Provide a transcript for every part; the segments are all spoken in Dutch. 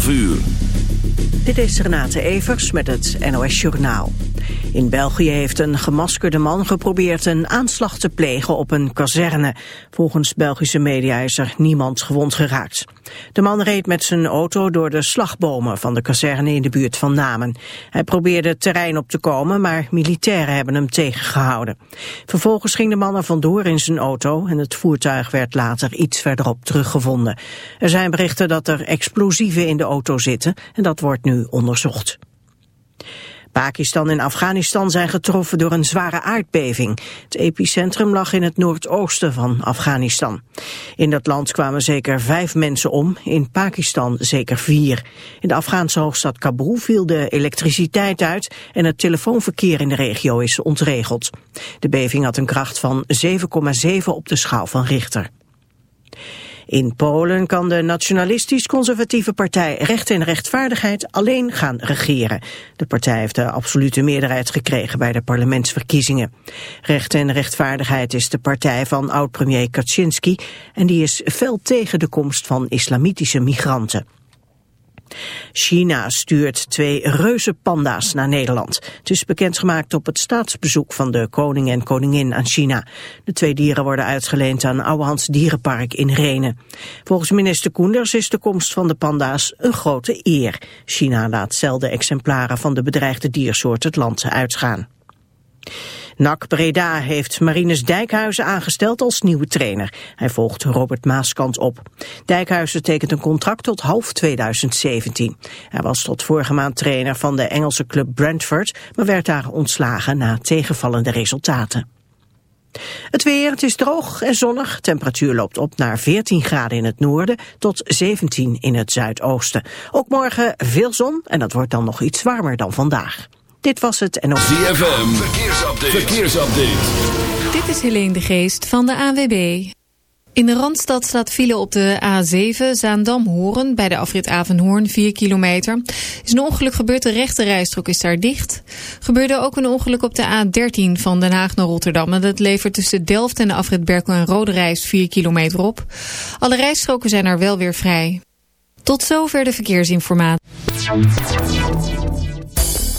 12 uur. Dit is Renate Evers met het NOS Journaal. In België heeft een gemaskerde man geprobeerd een aanslag te plegen op een kazerne. Volgens Belgische media is er niemand gewond geraakt. De man reed met zijn auto door de slagbomen van de kazerne in de buurt van Namen. Hij probeerde het terrein op te komen, maar militairen hebben hem tegengehouden. Vervolgens ging de man er vandoor in zijn auto en het voertuig werd later iets verderop teruggevonden. Er zijn berichten dat er explosieven in de auto zitten en dat wordt nu onderzocht. Pakistan en Afghanistan zijn getroffen door een zware aardbeving. Het epicentrum lag in het noordoosten van Afghanistan. In dat land kwamen zeker vijf mensen om, in Pakistan zeker vier. In de Afghaanse hoofdstad Kabul viel de elektriciteit uit en het telefoonverkeer in de regio is ontregeld. De beving had een kracht van 7,7 op de schaal van Richter. In Polen kan de nationalistisch-conservatieve partij Recht en Rechtvaardigheid alleen gaan regeren. De partij heeft de absolute meerderheid gekregen bij de parlementsverkiezingen. Recht en Rechtvaardigheid is de partij van oud-premier Kaczynski en die is fel tegen de komst van islamitische migranten. China stuurt twee reuze panda's naar Nederland. Het is bekendgemaakt op het staatsbezoek van de koning en koningin aan China. De twee dieren worden uitgeleend aan Ouwehands Dierenpark in Renen. Volgens minister Koenders is de komst van de panda's een grote eer. China laat zelden exemplaren van de bedreigde diersoort het land uitgaan. NAC Breda heeft Marinus Dijkhuizen aangesteld als nieuwe trainer. Hij volgt Robert Maaskant op. Dijkhuizen tekent een contract tot half 2017. Hij was tot vorige maand trainer van de Engelse club Brentford, maar werd daar ontslagen na tegenvallende resultaten. Het weer, het is droog en zonnig. Temperatuur loopt op naar 14 graden in het noorden tot 17 in het zuidoosten. Ook morgen veel zon en dat wordt dan nog iets warmer dan vandaag. Dit was het en op... ZFM, verkeersupdate. verkeersupdate. Dit is Helene de Geest van de AWB. In de Randstad staat file op de A7 Zaandam-Horen bij de afrit Avenhoorn 4 kilometer. Is een ongeluk gebeurd, de rechte rijstrook is daar dicht. Gebeurde ook een ongeluk op de A13 van Den Haag naar Rotterdam. En dat levert tussen Delft en de afrit Berkel en Rode Reis 4 kilometer op. Alle rijstroken zijn er wel weer vrij. Tot zover de verkeersinformatie.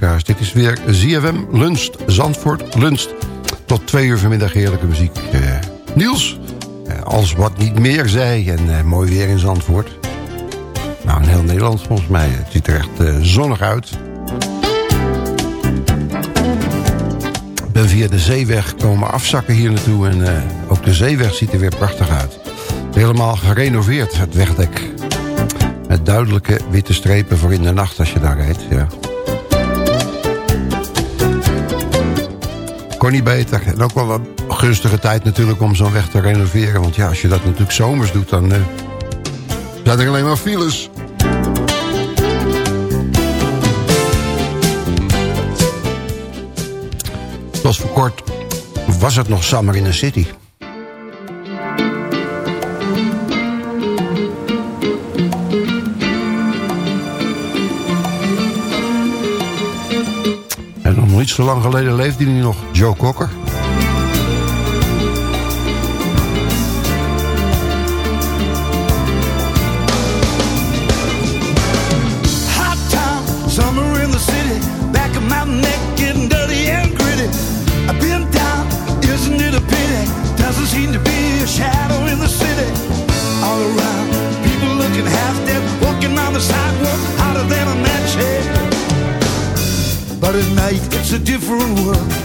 Dit is weer ZFM Lunst, Zandvoort Lunst. Tot twee uur vanmiddag heerlijke muziek. Eh, Niels, eh, als wat niet meer zei en eh, mooi weer in Zandvoort. Nou, in heel Nederland volgens mij. Het ziet er echt zonnig uit. Ik ben via de zeeweg komen afzakken hier naartoe. En ook de zeeweg ziet er weer prachtig uit. Helemaal gerenoveerd, het wegdek. Met duidelijke witte strepen voor in de nacht als je daar rijdt. Ja. Niet beter. En ook wel een gunstige tijd natuurlijk om zo'n weg te renoveren. Want ja, als je dat natuurlijk zomers doet, dan eh zijn er alleen maar files. Tot voor kort was het nog summer in the city. Zo lang geleden leefde hij nog, Joe Cocker. Different.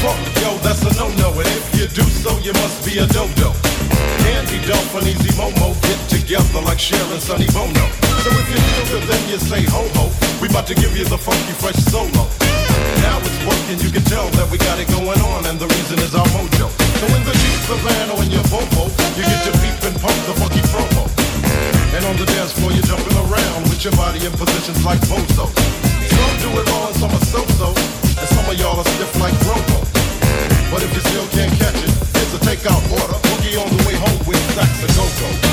Funk, yo, that's a no-no. And if you do so, you must be a dodo. Candy Dolph and Easy Momo get together like Cher and Sonny Bono. So if you feel good, then you say ho-ho. We about to give you the funky fresh solo. Now it's working, you can tell that we got it going on, and the reason is our mojo. So in the Jeep, van, or in your Volvo, you get to peep and pump the funky promo. And on the dance floor, you're jumping around with your body in positions like bozo. Some do it all and some are so-so, and some of y'all are stiff like Robo. But if you still can't catch it, here's a takeout order. Boogie on the way home with Sax and Go-Go.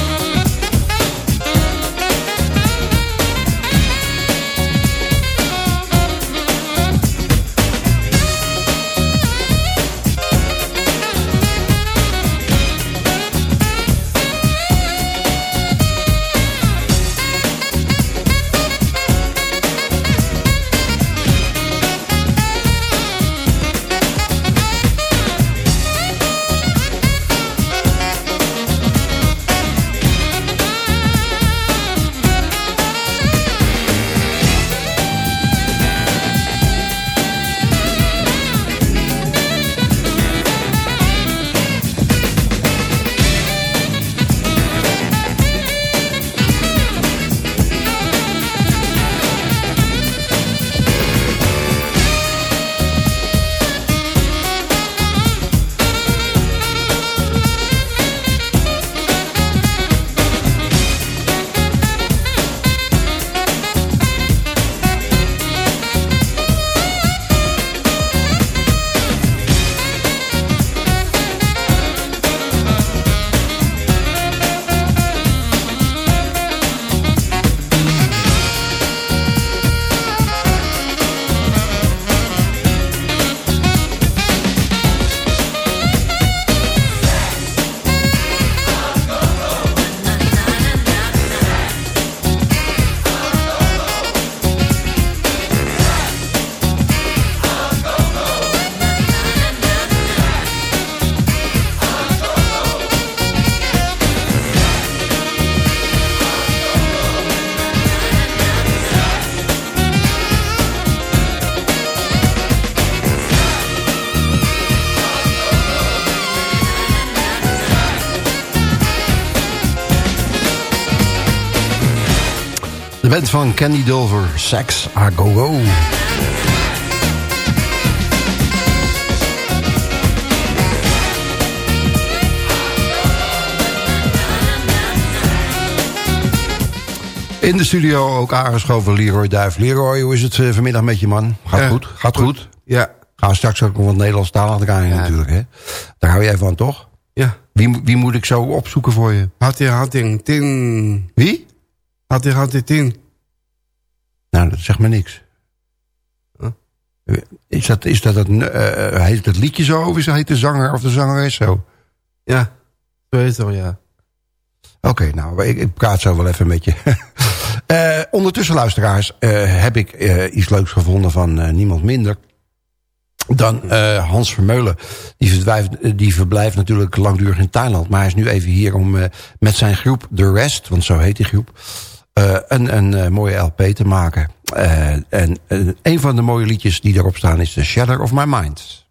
Van Candy Dulver, Sex A Go Go. In de studio ook aangeschoven Leroy Duif. Leroy, hoe is het eh, vanmiddag met je man? Gaat Ja, goed? Gaat goed? Ja. Gaan we straks ook nog wat Nederlands taal draaien Ja. natuurlijk. Hè? Daar hou jij van, toch? Ja. Wie, wie moet ik zo opzoeken voor je? Had hij tin. Wie? Had hij had hij tin. Nou, dat zegt me niks. Huh? Is dat, is dat het, eh, heet het liedje zo of is heet de zanger of de zangeres zo? Ja. Zo is het wel, ja. Oké, nou, ik, ik praat zo wel even met je. Eh, ondertussen, luisteraars, eh, heb ik eh, iets leuks gevonden van eh, niemand minder dan eh, Hans Vermeulen. Die, eh, die verblijft natuurlijk langdurig in Thailand. Maar hij is nu even hier om eh, met zijn groep The Rest, want zo heet die groep... eh, een, een eh, mooie LP te maken. Eh, en een van de mooie liedjes die daarop staan is The Shadow of My Mind.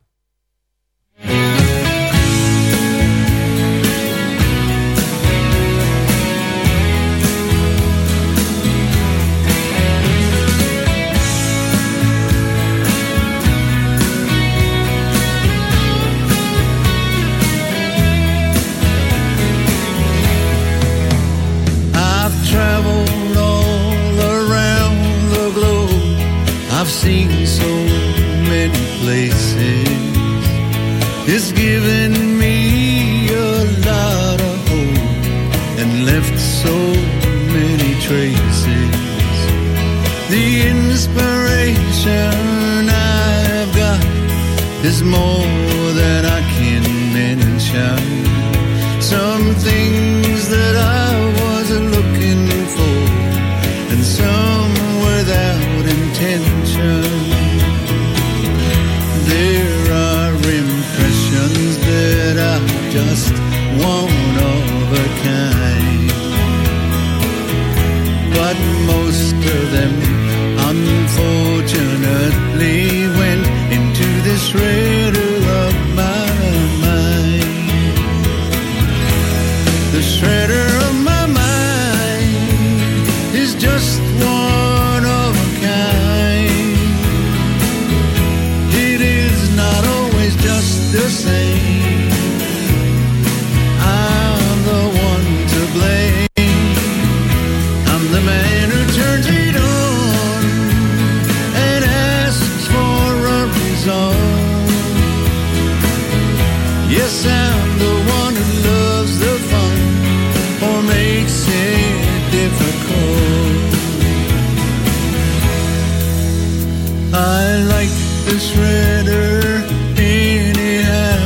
I like the shredder anyhow.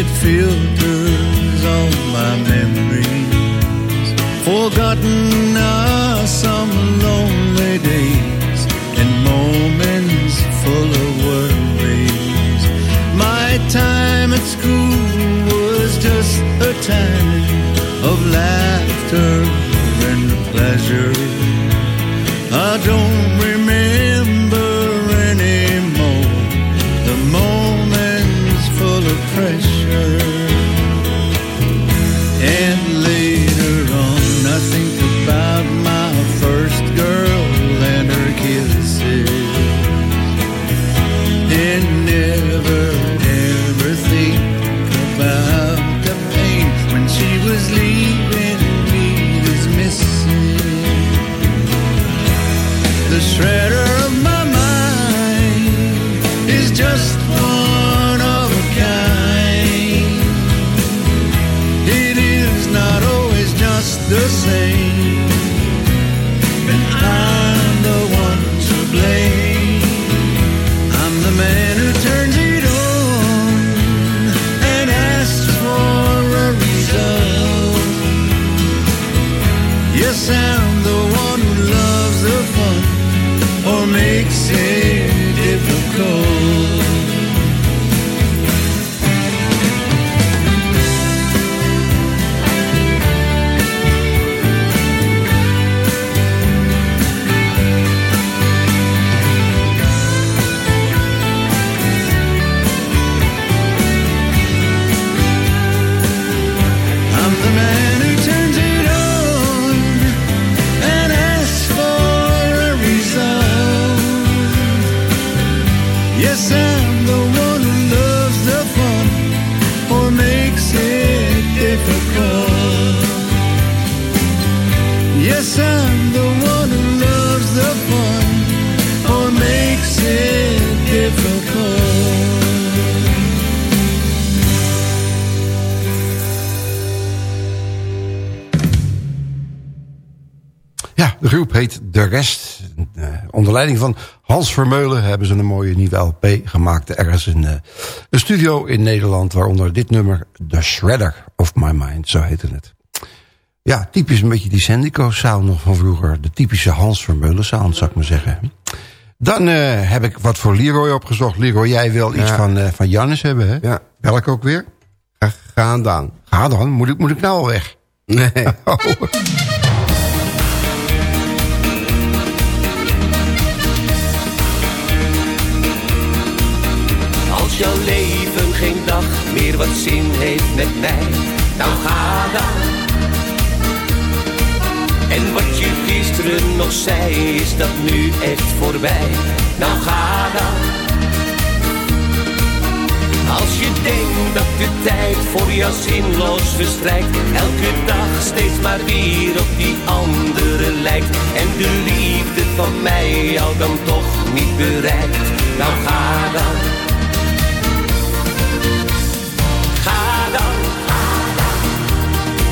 It filters all my memories. Forgotten are some lonely days and moments full of worries. My time at school was just a time of laughter and pleasure. I don't remember pressure. And later on, I think about my first girl and her kisses. And never ever think about the pain when she was leaving me is missing. The shredder heet De Rest. Eh, onder leiding van Hans Vermeulen hebben ze een mooie nieuwe LP gemaakt. Ergens in eh, een studio in Nederland, waaronder dit nummer The Shredder of My Mind, zo heette het. Ja, typisch een beetje die Sandico sound nog van vroeger. De typische Hans Vermeulen sound, zou ik maar zeggen. Dan eh, heb ik wat voor Leroy opgezocht. Leroy, jij wil iets Ja. van, van Jannes hebben, hè? Ja. Welk ook weer? Ga, gaan dan. Ga dan, moet ik, moet ik nou al weg? Nee. Oh. Meer wat zin heeft met mij, dan ga dan. En wat je gisteren nog zei, is dat nu echt voorbij. Nou ga dan. Als je denkt dat de tijd voor jou zinloos verstrijkt, elke dag steeds maar weer op die andere lijkt. En de liefde van mij jou dan toch niet bereikt, nou ga dan.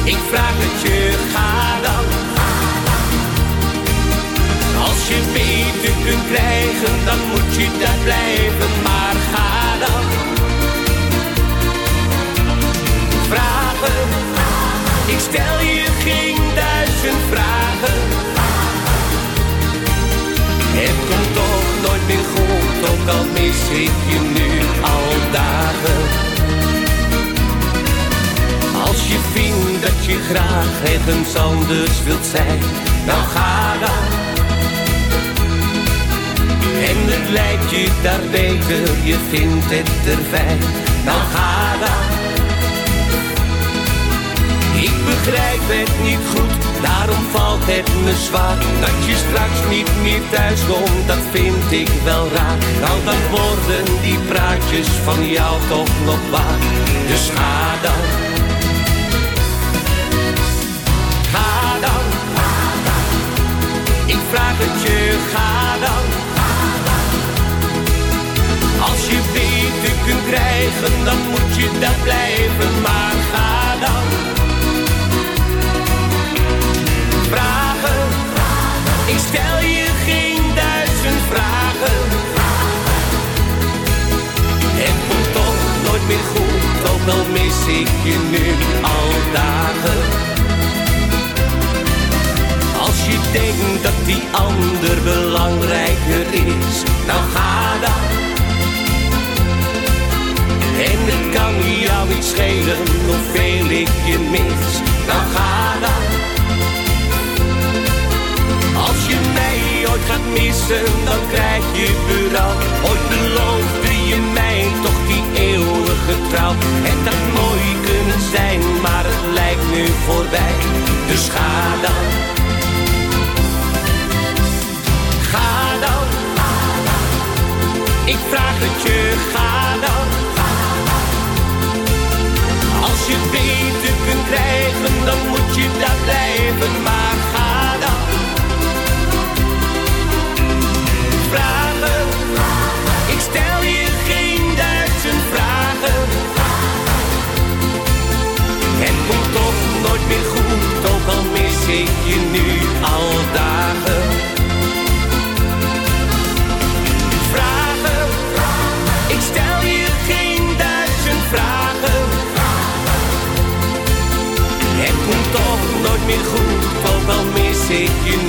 Ik vraag het je, ga dan. Als je beter kunt krijgen, dan moet je daar blijven, maar ga dan. Vragen, ik stel je geen duizend vragen. Het komt toch nooit meer goed, ook al mis ik je nu al dagen. Als je vindt dat je graag ergens anders wilt zijn, dan ga dan. En het lijkt je daar beter, je vindt het er fijn, dan ga dan. Ik begrijp het niet goed, daarom valt het me zwaar. Dat je straks niet meer thuis komt, dat vind ik wel raar. Nou dan worden die praatjes van jou toch nog waar. Dus ga dan. Vraag het je, ga dan. Als je beter kunt krijgen, dan moet je daar blijven. Maar ga dan. Vragen, ik stel je geen duizend vragen. Het komt toch nooit meer goed, ook al mis ik je nu al dagen. Denkt dat die ander belangrijker is, nou ga dan. En het kan jou niet schelen hoeveel ik je mis, nou ga dan. Als je mij ooit gaat missen, dan krijg je bureau. Ooit beloofde je mij toch die eeuwige trouw. Het had mooi kunnen zijn, maar het lijkt nu voorbij. Dus ga dan. Vraag het je, ga dan. Als je beter kunt krijgen, dan moet je daar blijven. Maar ga dan. Vragen. Ik stel je geen duizend vragen. Het komt toch nooit meer goed, ook al mis ik je nu al mis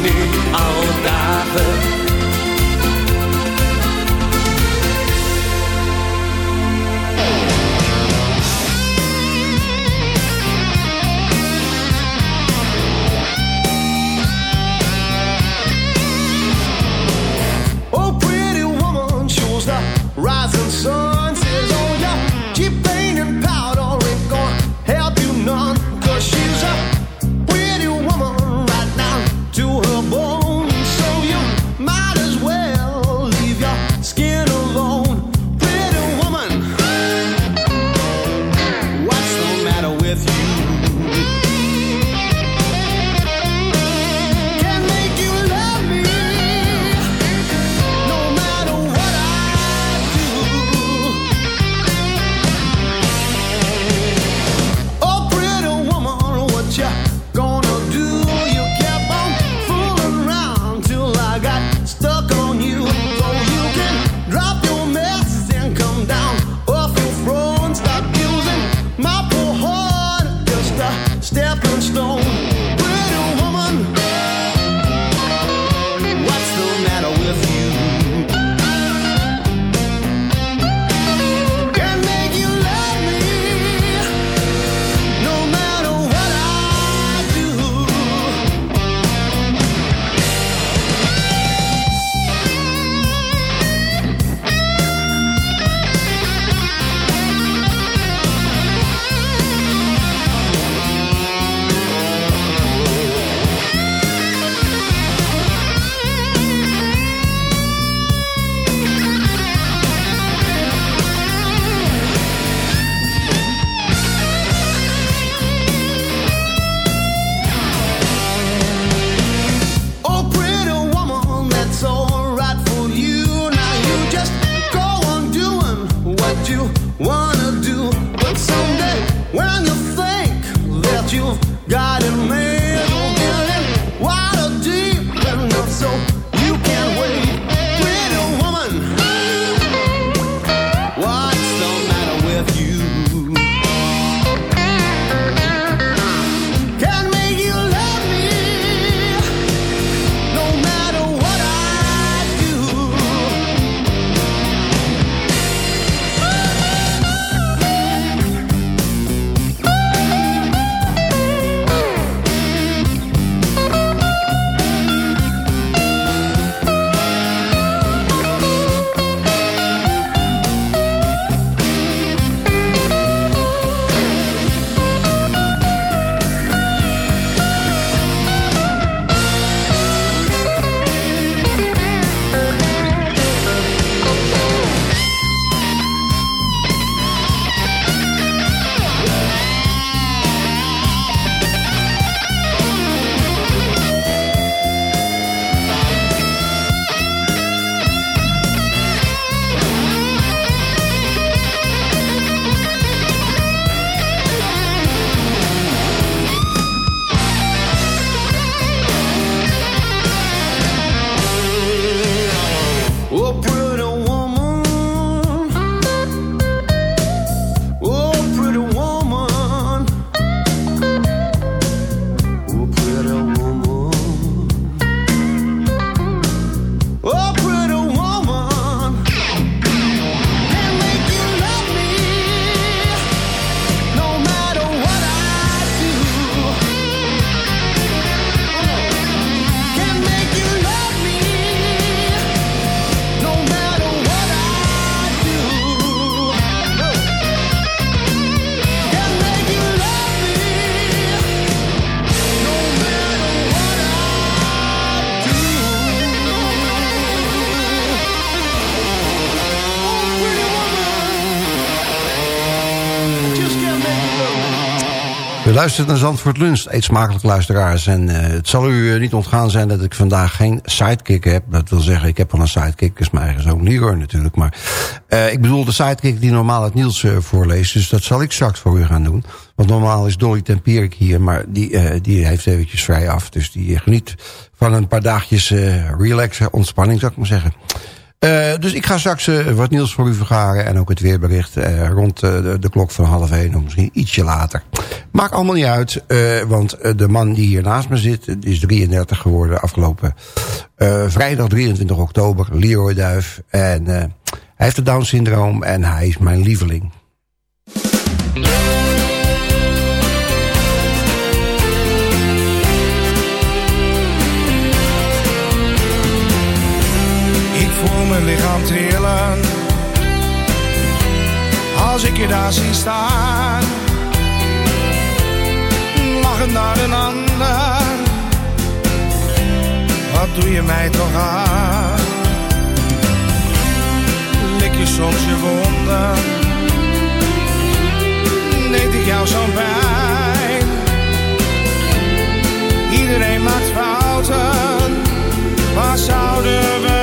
luistert naar Zandvoort Lunch. Eet smakelijk luisteraars. En eh, het zal u eh, niet ontgaan zijn dat ik vandaag geen sidekick heb. Dat wil zeggen, ik heb wel een sidekick. is mijn eigen zoon Leroy natuurlijk. Maar eh, ik bedoel de sidekick die normaal het Niels voorleest. Dus dat zal ik straks voor u gaan doen. Want normaal is Dolly Tempierik hier. Maar die, die heeft eventjes vrij af. Dus die geniet van een paar dagjes relaxen, ontspanning zou ik maar zeggen. Eh, dus ik ga straks eh, wat nieuws voor u vergaren. En ook het weerbericht eh, rond de, de klok van half één. Of misschien ietsje later. Maakt allemaal niet uit. want de man die hier naast me zit. is 33 geworden afgelopen vrijdag 23 oktober. Leroy Duif. En hij heeft het Down syndroom. En hij is mijn lieveling. Trillen. Als ik je daar zie staan Lachend naar een ander. Wat doe je mij toch aan? Lik je soms je wonden? Deed ik jou zo'n pijn? Iedereen maakt fouten. Waar zouden we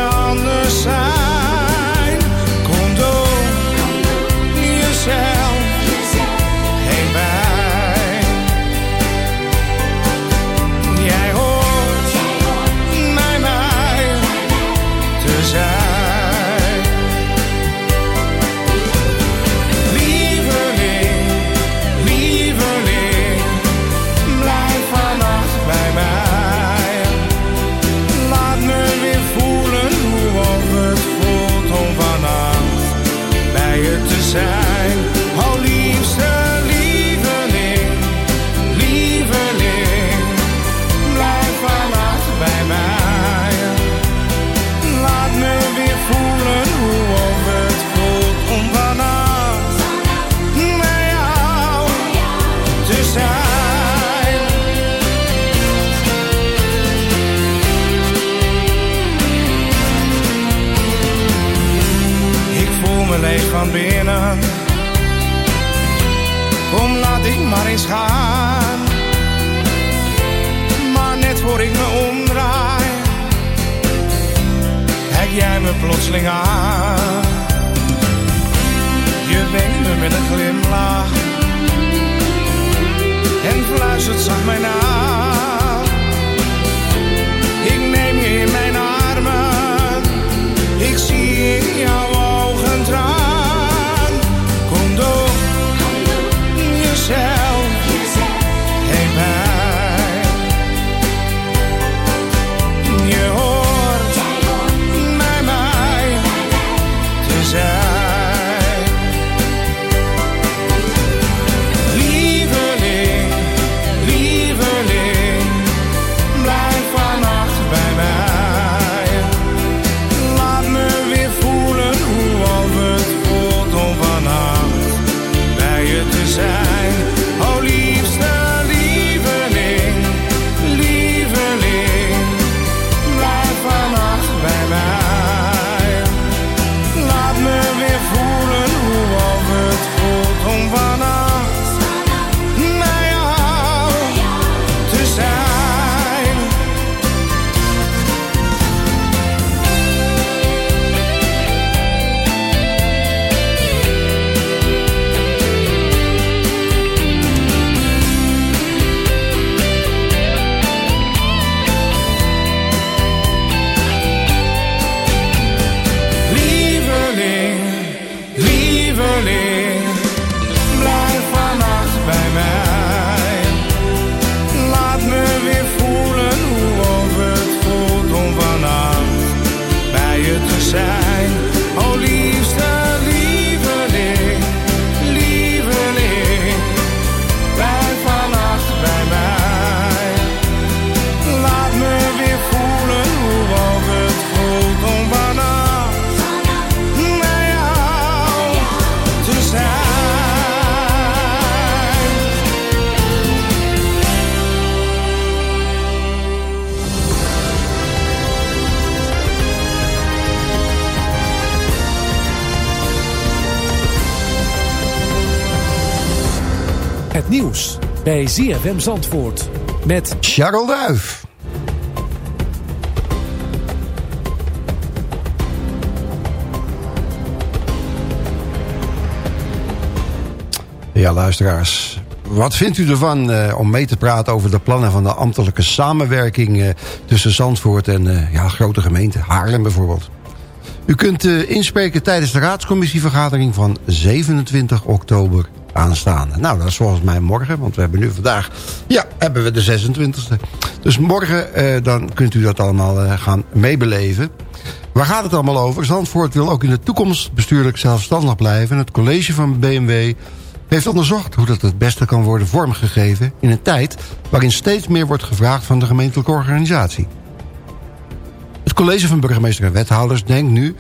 maar eens gaan. Maar net voor ik me omdraai, kijk jij me plotseling aan. Je wenkt me met een glimlach en fluistert zacht mij na. Ik neem je in mijn armen, ik zie in jouw bij ZFM Zandvoort. Met Charles Duif. Ja, luisteraars. Wat vindt u ervan eh, om mee te praten over de plannen van de ambtelijke samenwerking... Eh, tussen Zandvoort en eh, ja, grote gemeenten, Haarlem bijvoorbeeld? U kunt inspreken tijdens de raadscommissievergadering van 27 oktober aanstaande. Nou, dat is volgens mij morgen, want we hebben nu vandaag... Ja, hebben we de 26e. Dus morgen eh, dan kunt u dat allemaal eh, gaan meebeleven. Waar gaat het allemaal over? Zandvoort wil ook in de toekomst bestuurlijk zelfstandig blijven. Het college van BMW heeft onderzocht hoe dat het beste kan worden vormgegeven... in een tijd waarin steeds meer wordt gevraagd van de gemeentelijke organisatie. Het college van burgemeester en wethouders denkt nu...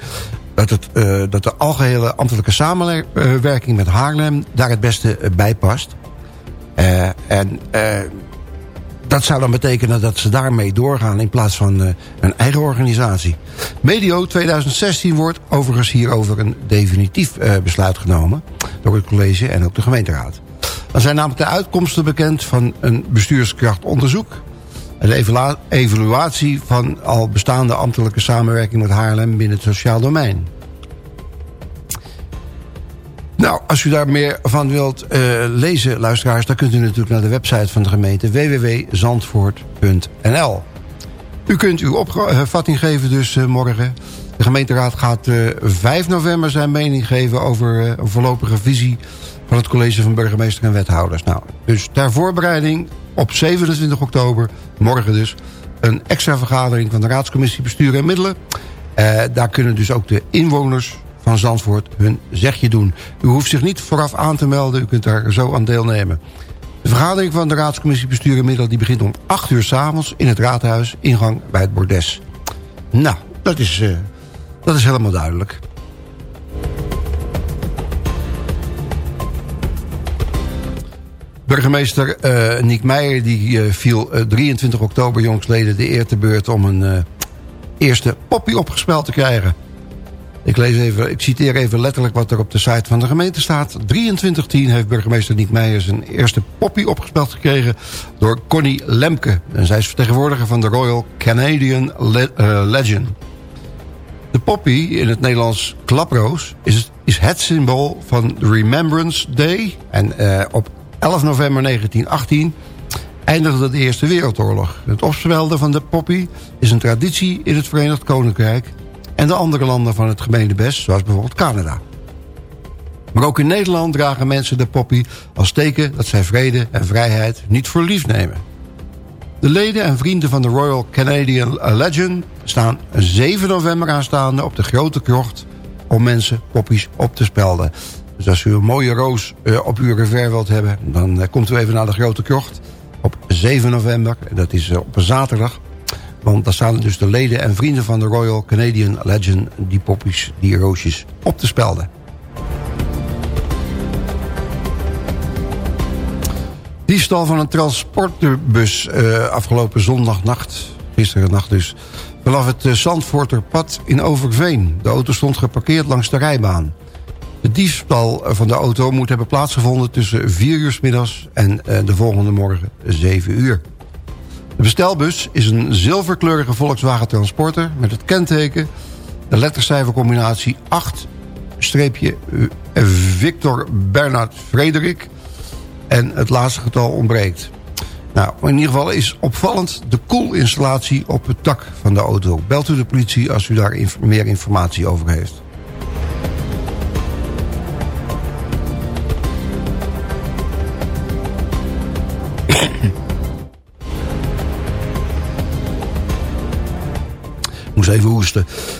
dat, het, eh, dat de algehele ambtelijke samenwerking met Haarlem... daar het beste eh, bij past. Eh, en dat zou dan betekenen dat ze daarmee doorgaan... in plaats van een eigen organisatie. Medio 2016 wordt overigens hierover een definitief besluit genomen... door het college en ook de gemeenteraad. Dan zijn namelijk de uitkomsten bekend van een bestuurskrachtonderzoek... de evaluatie van al bestaande ambtelijke samenwerking met Haarlem... binnen het sociaal domein. Nou, als u daar meer van wilt eh, lezen, luisteraars... dan kunt u natuurlijk naar de website van de gemeente... www.zandvoort.nl U kunt uw opvatting geven dus eh, morgen. De gemeenteraad gaat eh 5 november zijn mening geven... over eh, een voorlopige visie van het college van burgemeester en wethouders. Nou, dus ter voorbereiding op 27 oktober, morgen dus... een extra vergadering van de raadscommissie Bestuur en Middelen... Eh, daar kunnen dus ook de inwoners van Zandvoort hun zegje doen. U hoeft zich niet vooraf aan te melden, u kunt daar zo aan deelnemen. De vergadering van de raadscommissie Bestuur en Middelen... die begint om 8 uur s'avonds in het raadhuis, ingang bij het bordes. Nou, dat is, eh, dat is helemaal duidelijk. Burgemeester eh Niek Meijer die, eh, viel eh, 23 oktober jongsleden de eer te beurt... om een eerste poppy opgespeld te krijgen. Ik, lees even, ik citeer even letterlijk wat er op de site van de gemeente staat. 2310 heeft burgemeester Niek Meijer zijn eerste poppy opgespeld gekregen... door Connie Lemke. En zij is vertegenwoordiger van de Royal Canadian eh, Legion. De poppy, in het Nederlands klaproos, is, is het symbool van Remembrance Day. En eh, op 11 november 1918 eindigde de Eerste Wereldoorlog. Het opspelden van de poppy is een traditie in het Verenigd Koninkrijk... en de andere landen van het gemeenebest, zoals bijvoorbeeld Canada. Maar ook in Nederland dragen mensen de poppy als teken... dat zij vrede en vrijheid niet voor lief nemen. De leden en vrienden van de Royal Canadian Legion staan 7 november aanstaande op de Grote Krocht om mensen poppies op te spelden. Dus als u een mooie roos eh, op uw revers wilt hebben, dan eh, komt u even naar de Grote Krocht op 7 november. Dat is eh, op een zaterdag. Want daar staan dus de leden en vrienden van de Royal Canadian Legion die poppies, die roosjes op te spelden. Diefstal van een transporterbus eh, afgelopen zondagnacht, gisteren nacht dus, vanaf het eh, Zandvoorterpad in Overveen. De auto stond geparkeerd langs de rijbaan. De diefstal van de auto moet hebben plaatsgevonden tussen 4 uur middags en eh, de volgende morgen 7 uur. De bestelbus is een zilverkleurige Volkswagen Transporter met het kenteken, de lettercijfercombinatie 8-Victor Bernard Frederik en het laatste getal ontbreekt. Nou, in ieder geval is opvallend de koelinstallatie op het dak van de auto. Belt u de politie als u daar meer informatie over heeft.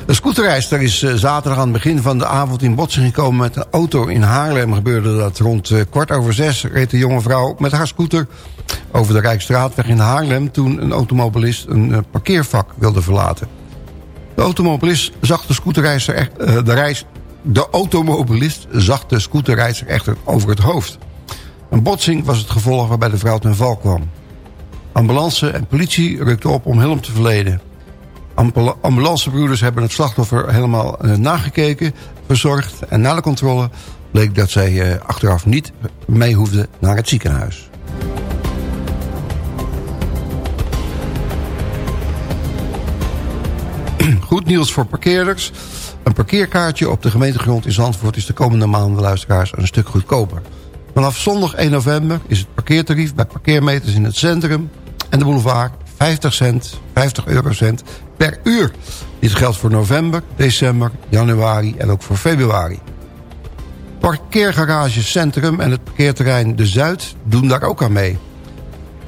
Een scooterrijster is eh, zaterdag aan het begin van de avond in botsing gekomen met een auto in Haarlem. Gebeurde dat rond eh, kwart over zes reed de jonge vrouw met haar scooter over de Rijksstraatweg in Haarlem... toen een automobilist een eh, parkeervak wilde verlaten. De automobilist zag de scooterrijster de, reis, de automobilist zag de scooterrijster echter over het hoofd. Een botsing was het gevolg waarbij de vrouw ten val kwam. Ambulance en politie rukten op om hulp te verlenen. Ambulancebroeders hebben het slachtoffer helemaal eh, nagekeken, verzorgd... en na de controle bleek dat zij eh, achteraf niet mee hoefde naar het ziekenhuis. Goed nieuws voor parkeerders. Een parkeerkaartje op de gemeentegrond in Zandvoort... is de komende maanden, luisteraars, een stuk goedkoper. Vanaf zondag 1 november is het parkeertarief bij parkeermeters in het centrum... en de boulevard 50 cent, 50 eurocent per uur. Dit geldt voor november, december, januari en ook voor februari. Parkeergarage Centrum en het parkeerterrein De Zuid doen daar ook aan mee.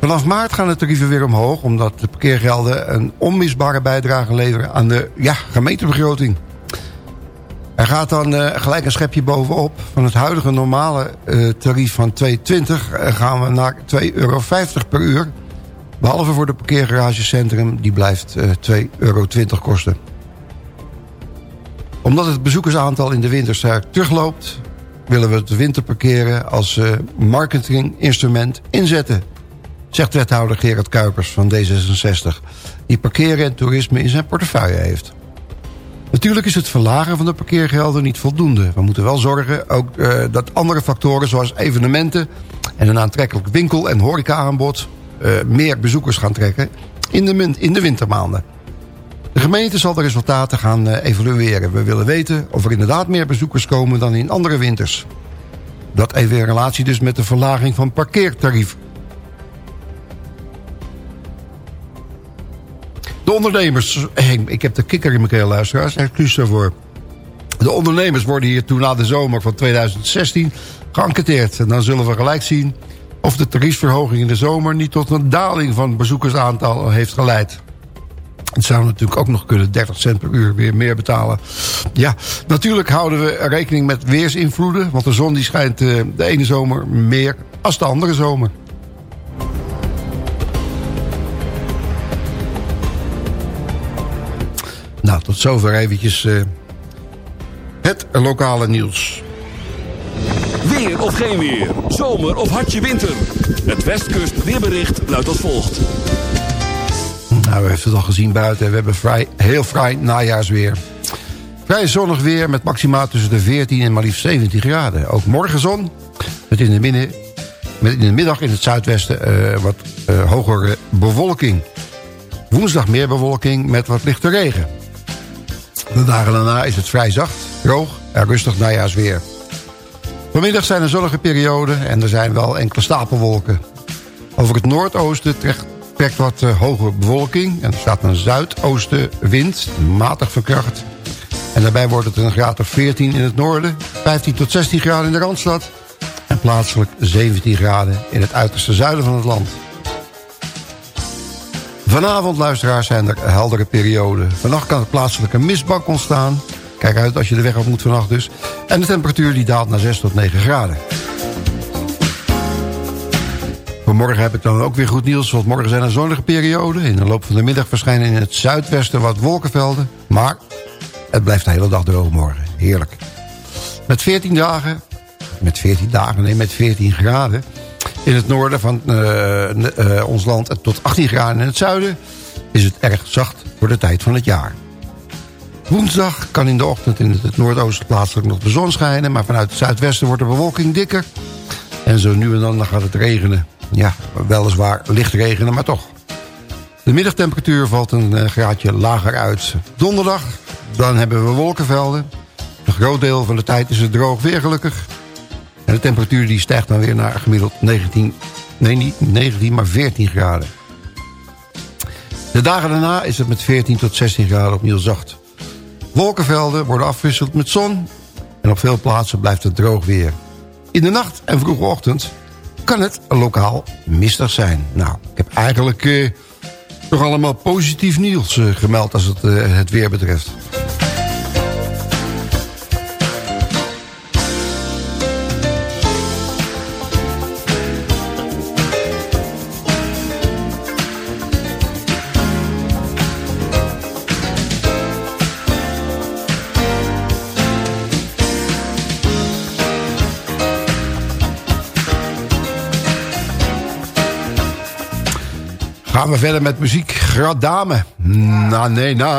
Vanaf maart gaan de tarieven weer omhoog... omdat de parkeergelden een onmisbare bijdrage leveren aan de ja, gemeentebegroting. Er gaat dan uh, gelijk een schepje bovenop. Van het huidige normale uh, tarief van 2,20 uh, gaan we naar 2,50 euro per uur. Behalve voor de parkeergaragecentrum, die blijft uh, 2,20 euro kosten. Omdat het bezoekersaantal in de winter terugloopt... willen we het winterparkeren als marketinginstrument inzetten... zegt wethouder Gerard Kuipers van D66... die parkeren en toerisme in zijn portefeuille heeft. Natuurlijk is het verlagen van de parkeergelden niet voldoende. We moeten wel zorgen ook, uh, dat andere factoren zoals evenementen... en een aantrekkelijk winkel- en horecaaanbod... Uh, meer bezoekers gaan trekken in de, in de wintermaanden. De gemeente zal de resultaten gaan uh, evalueren. We willen weten of er inderdaad meer bezoekers komen dan in andere winters. Dat even in relatie dus met de verlaging van parkeertarief. De ondernemers... Ik heb de kikker in mijn keel, luisteraars. Excuus daarvoor. De ondernemers worden hier toen na de zomer van 2016 geënquêteerd. En dan zullen we gelijk zien of de tariefverhoging in de zomer... niet tot een daling van bezoekersaantal heeft geleid. Het zou natuurlijk ook nog kunnen 30 cent per uur weer meer betalen. Ja, natuurlijk houden we rekening met weersinvloeden... want de zon die schijnt de ene zomer meer als de andere zomer. Nou, tot zover eventjes uh, het lokale nieuws. Weer of geen weer, zomer of hartje winter. Het Westkust weerbericht luidt als volgt. Nou, we hebben het al gezien buiten. We hebben vrij, heel vrij najaarsweer. Vrij zonnig weer met maximaal tussen de 14 en maar liefst 17 graden. Ook morgen zon, met in de, in de middag in het zuidwesten uh, wat uh, hogere bewolking. Woensdag meer bewolking met wat lichte regen. De dagen daarna is het vrij zacht, droog en rustig najaarsweer. Vanmiddag zijn er zonnige perioden en er zijn wel enkele stapelwolken. Over het noordoosten trekt, wat uh, hoge bewolking... en er staat een zuidoostenwind, matig verkracht. En daarbij wordt het een graad of 14 in het noorden... 15 tot 16 graden in de Randstad... en plaatselijk 17 graden in het uiterste zuiden van het land. Vanavond, luisteraars, zijn er heldere perioden. Vannacht kan er plaatselijk een mistbank ontstaan. Kijk uit als je de weg op moet vannacht dus. En de temperatuur die daalt naar 6 tot 9 graden. Vanmorgen heb ik dan ook weer goed nieuws, want morgen zijn er zonnige perioden. In de loop van de middag verschijnen in het zuidwesten wat wolkenvelden. Maar het blijft de hele dag droog morgen. Heerlijk. Met 14 dagen, met 14 dagen, nee, met 14 graden... in het noorden van uh, uh, ons land tot 18 graden in het zuiden... is het erg zacht voor de tijd van het jaar. Woensdag kan in de ochtend in het noordoosten plaatselijk nog de zon schijnen... maar vanuit het zuidwesten wordt de bewolking dikker. En zo nu en dan, gaat het regenen. Ja, weliswaar licht regenen, maar toch. De middagtemperatuur valt een uh, graadje lager uit. Donderdag, dan hebben we wolkenvelden. Een groot deel van de tijd is het droog weer gelukkig. En de temperatuur die stijgt dan weer naar gemiddeld 19, nee niet 19, maar 14 graden. De dagen daarna is het met 14 tot 16 graden opnieuw zacht. Wolkenvelden worden afgewisseld met zon. En op veel plaatsen blijft het droog weer. In de nacht en vroege ochtend kan het lokaal mistig zijn. Nou, ik heb eigenlijk uh, toch allemaal positief nieuws uh, gemeld als het uh, het weer betreft. Gaan we verder met muziek. Gradame. Na, nee, na.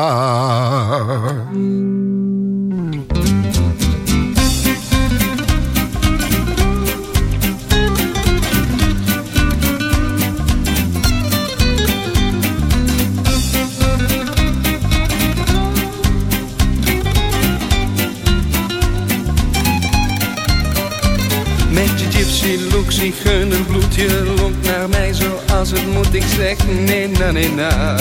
Met je gypsy look, bloedje naar mij zoals het moet. Ik zeg nee, na, nee, na.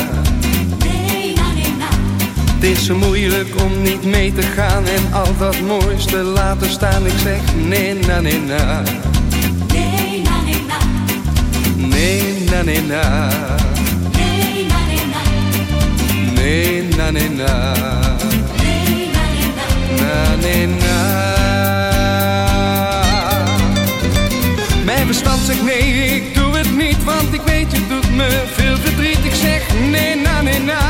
Het is zo moeilijk om niet mee te gaan en al dat moois te laten staan. Ik zeg nee, na, nee, na. Nee, na, nee, na. Nee, na, nee, na. Nee, na, nee, na. Na, nee, na. Mijn verstand zegt nee, ik doe want ik weet je doet me veel verdriet. Ik zeg nee, na, nee, na.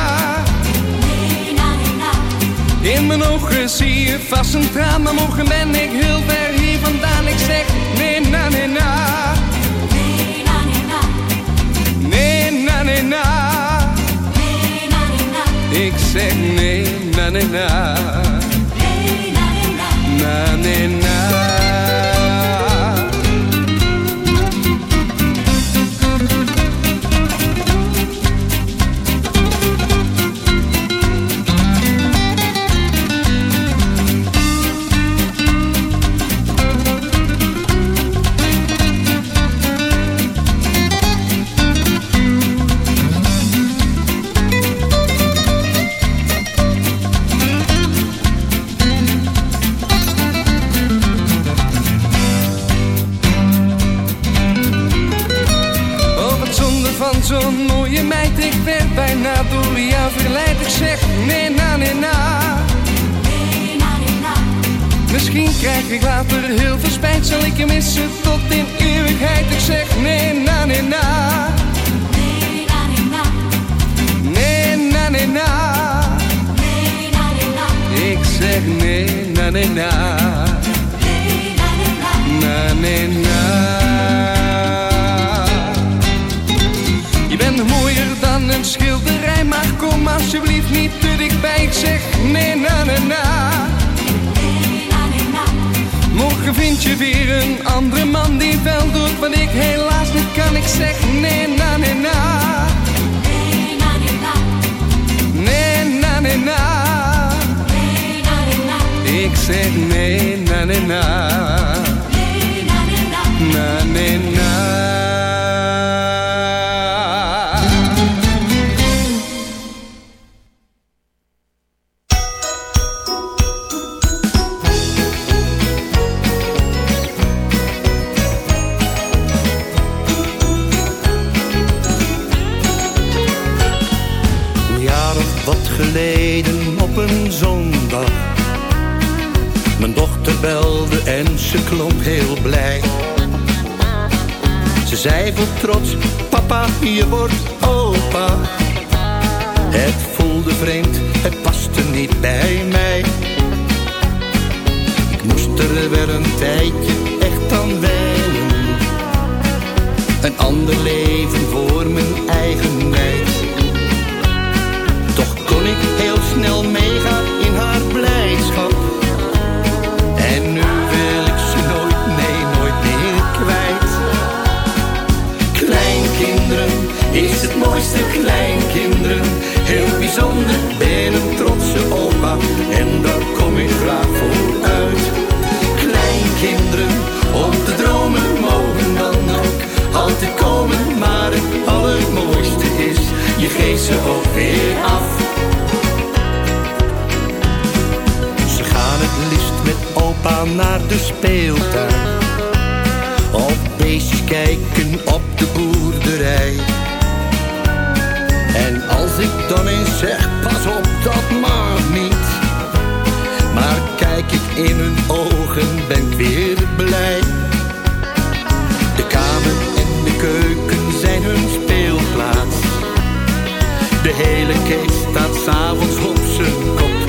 In mijn ogen zie je vast een traan, maar morgen ben ik heel ver hier vandaan. Ik zeg nee, na, nee, na. Nee, na, nee, na. Ik zeg nee, na, nee, na. Na, nee, na. Oh, verleid. Ik zeg nee, na, nee, na. Misschien krijg ik later heel veel spijt. Zal ik je missen tot in eeuwigheid? Ik zeg nee, na, nee, na. Nee, na, nee, na. Ik zeg nee, na, nee, na. Na, nee, na. Vind je weer een andere man die wel doet wat ik helaas niet kan. Ik zeg nee, na, nee, na. Nee, na, nee, na. Ik zeg nee, na, nee, na. Na, naar de speeltuin. Op beestjes kijken op de boerderij. En als ik dan eens zeg, pas op, dat mag niet. Maar kijk ik in hun ogen, ben ik weer blij. De kamer en de keuken zijn hun speelplaats. De hele kees staat s'avonds op zijn kop.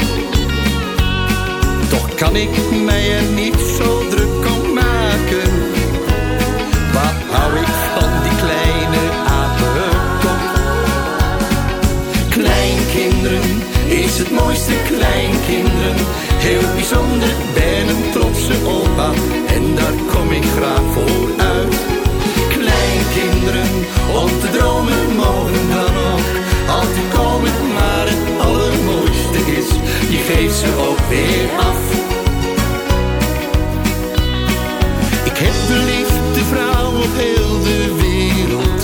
Kan ik mij er niet zo druk om maken. Wat hou ik van die kleine apenkop? Kleinkinderen is het mooiste kleinkinderen. Heel bijzonder, ben een trotse opa. En daar kom ik graag voor uit. Kleinkinderen, om te dromen mogen dan ook. Altijd komen, maar het allermooiste is, je geeft ze ook weer af. op heel de wereld.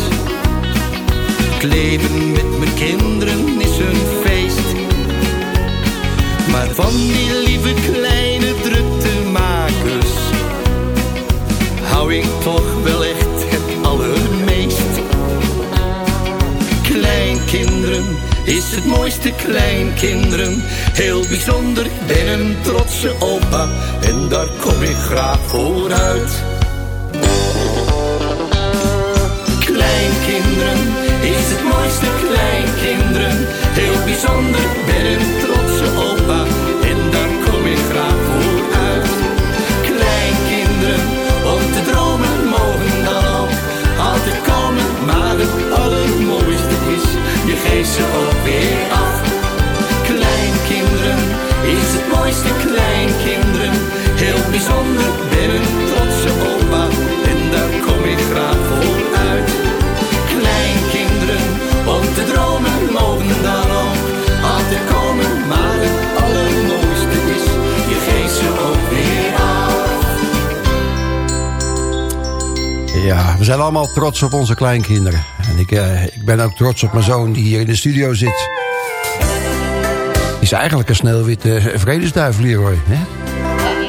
Kleven met mijn kinderen is een feest. Maar van die lieve kleine druktemakers hou ik toch wel echt het allermeest. Kleinkinderen is het mooiste kleinkinderen. Heel bijzonder, ben een trotse opa en daar kom ik graag vooruit. Kleinkinderen is het mooiste kleinkinderen, heel bijzonder, ben een trotse opa allemaal trots op onze kleinkinderen. En ik, eh, ik ben ook trots op mijn zoon die hier in de studio zit. Is eigenlijk een sneeuwwitte vredesduif, Leroy. Hè?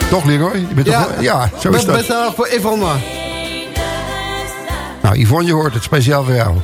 Toch, Leroy? Je bent Ja. toch, ja zo is dat. best wel voor Yvonne. Nou, Yvonne, je hoort het speciaal voor jou.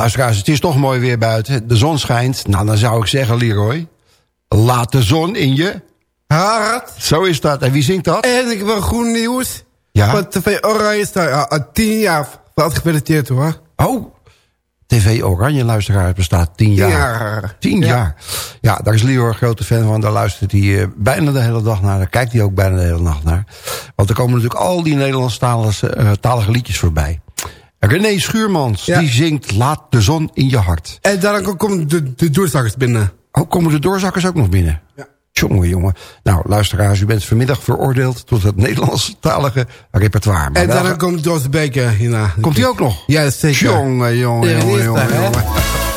Luisteraars, het is toch mooi weer buiten. De zon schijnt. Nou, dan zou ik zeggen, Leroy... Laat de zon in je... Hart. Zo is dat. En wie zingt dat? En ik heb wel goed nieuws. Ja? Want TV Oranje is daar al tien jaar wat gefeliciteerd hoor. Oh, TV Oranje luisteraar bestaat tien jaar. jaar. Tien Ja. jaar. Ja, daar is Leroy een grote fan van. Daar luistert hij eh, bijna de hele dag naar. Daar kijkt hij ook bijna de hele nacht naar. Want er komen natuurlijk al die Nederlandstalige eh, talige liedjes voorbij. René Schuurmans, Ja. die zingt Laat de zon in je hart. En daarom komen de, de doorzakkers binnen. Oh, komen de doorzakkers ook nog binnen? Ja. Jongen, jongen. Nou, luisteraars, u bent vanmiddag veroordeeld tot het Nederlandstalige repertoire. Maar en daarna komt Doos de Beker hierna. Komt hij ook nog? Ja, zeker. Jongen, jongen, daar, jongen.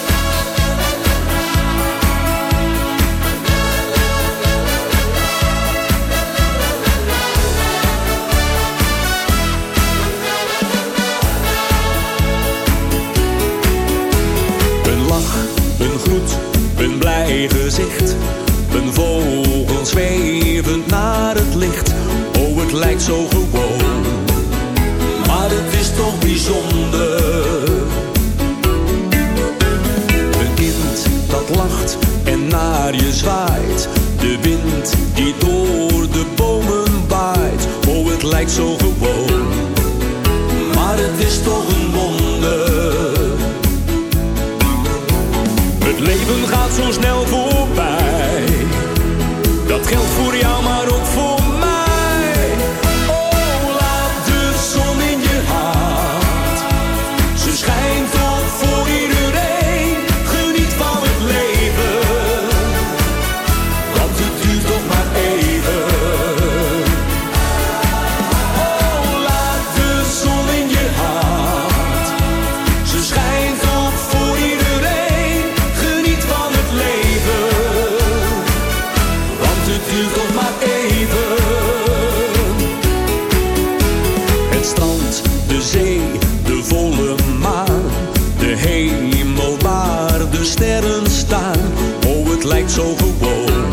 De sterren staan. Oh, het lijkt zo gewoon.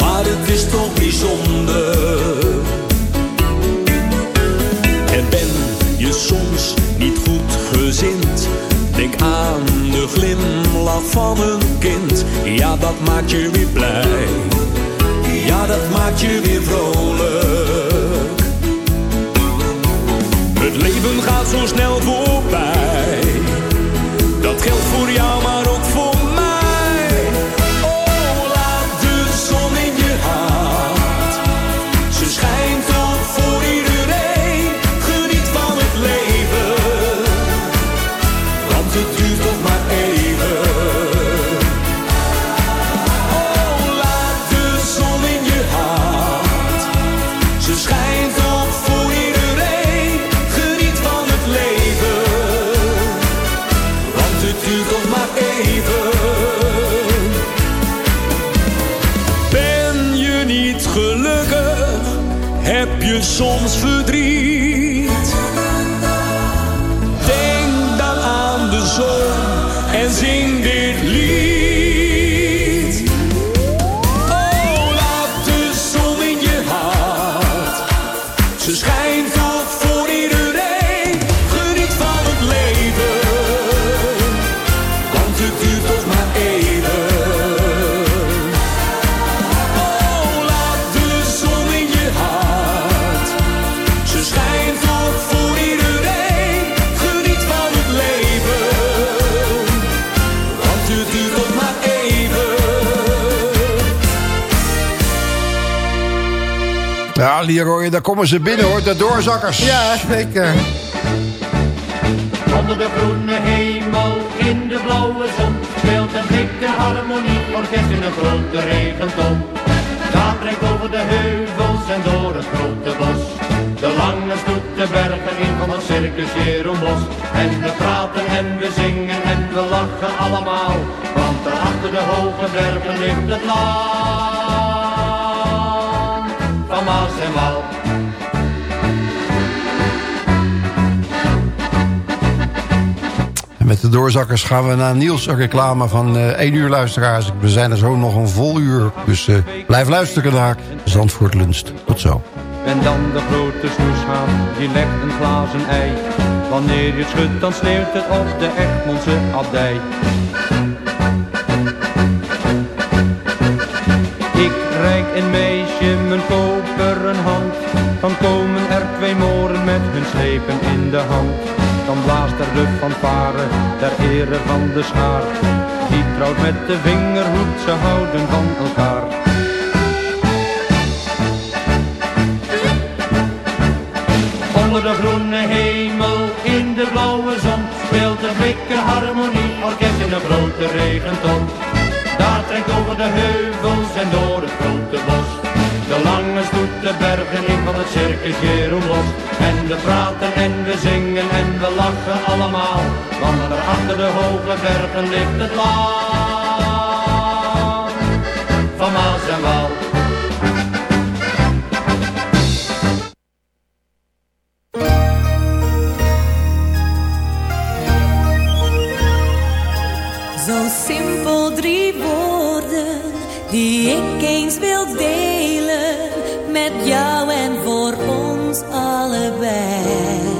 Maar het is toch bijzonder. En ben je soms niet goed gezind? Denk aan de glimlach van een kind. Ja, dat maakt je weer blij. Ja, dat maakt je weer vrolijk. Het leven gaat zo snel voorbij. Dat geldt voor jou, maar ook Ja, Leroy, daar komen ze binnen hoor, de doorzakkers. Ja, zeker. Onder de groene hemel, in de blauwe zon, speelt een dikke harmonie, orkest in een grote regenton. Daar trekt over de heuvels en door het grote bos. De lange stoet de bergen in van het circus Jeroenbos. En we praten en we zingen en we lachen allemaal, want daar achter de hoge bergen ligt het land van Maas en Waal. En met de doorzakkers gaan we naar Niels een reclame van eh 1 uur luisteraars. We zijn er zo nog een vol uur. Dus eh, blijf luisteren naar Zandvoort Lunst. Tot zo. En dan de grote snoeshaan, die legt een glazen ei. Wanneer je het schudt, dan sneeuwt het op de Egmondse abdij. Reik een meisje mijn koperen hand. Dan komen er twee moren met hun slepen in de hand. Dan blaast er de fanfare ter ere van de schaar. Die trouwt met de vingerhoed, ze houden van elkaar. Onder de groene hemel, in de blauwe zon, speelt een flikke harmonie, orkest in een grote regenton. Over de heuvels en door het grote bos. De lange stoet de bergen in van het circus Jeroen los. En we praten en we zingen en we lachen allemaal. Want er achter de hoge bergen ligt het land van Maas en. Zo simpel drie woorden die ik eens wil delen met jou en voor ons allebei.